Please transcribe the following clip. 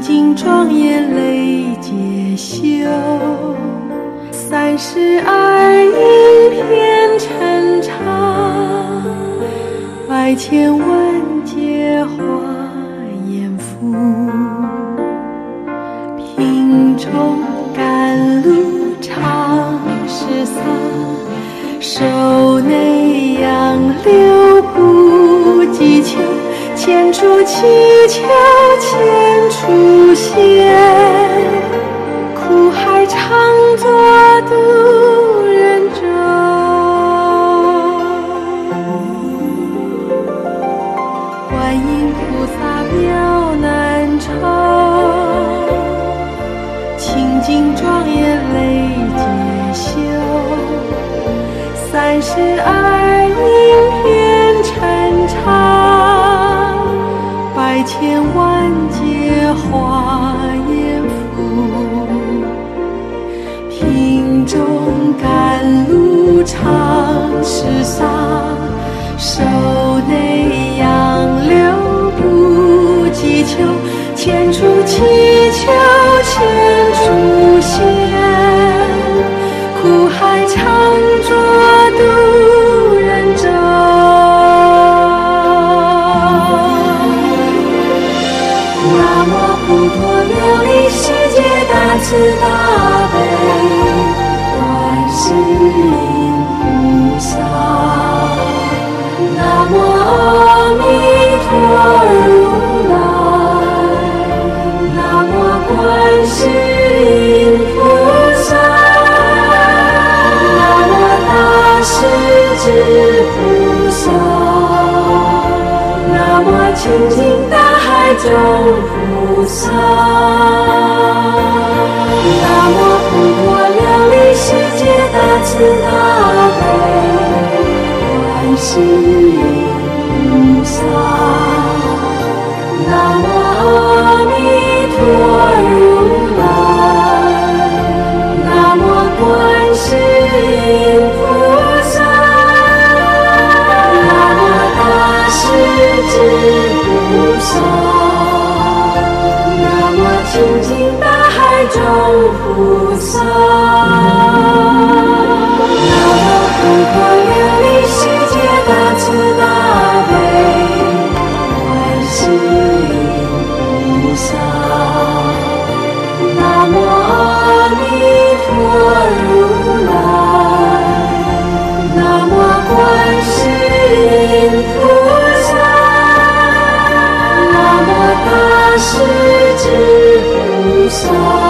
清净庄严累劫修，三十二应遍陈长，百千万劫化严复，品中甘露常施洒，手内杨柳不计求。千处祈求千处现，苦海常作渡人舟。观音菩萨妙难酬，清净庄严累劫修，三十二应遍陈长。百千万化严复，瓶中甘露常施洒，手内杨柳不计秋，千处祈求千处现，南无普陀琉璃世界大慈大悲观世音菩萨。南无阿弥陀如来。南无观世音菩萨。南无大势至菩萨。南无清净大中菩萨。南无普陀琉璃世界大慈大悲观世音菩萨。南无南无佛光远离世界大慈大悲，观世音菩萨。南无阿弥陀如来，南无观世音菩萨。南无大势至菩萨。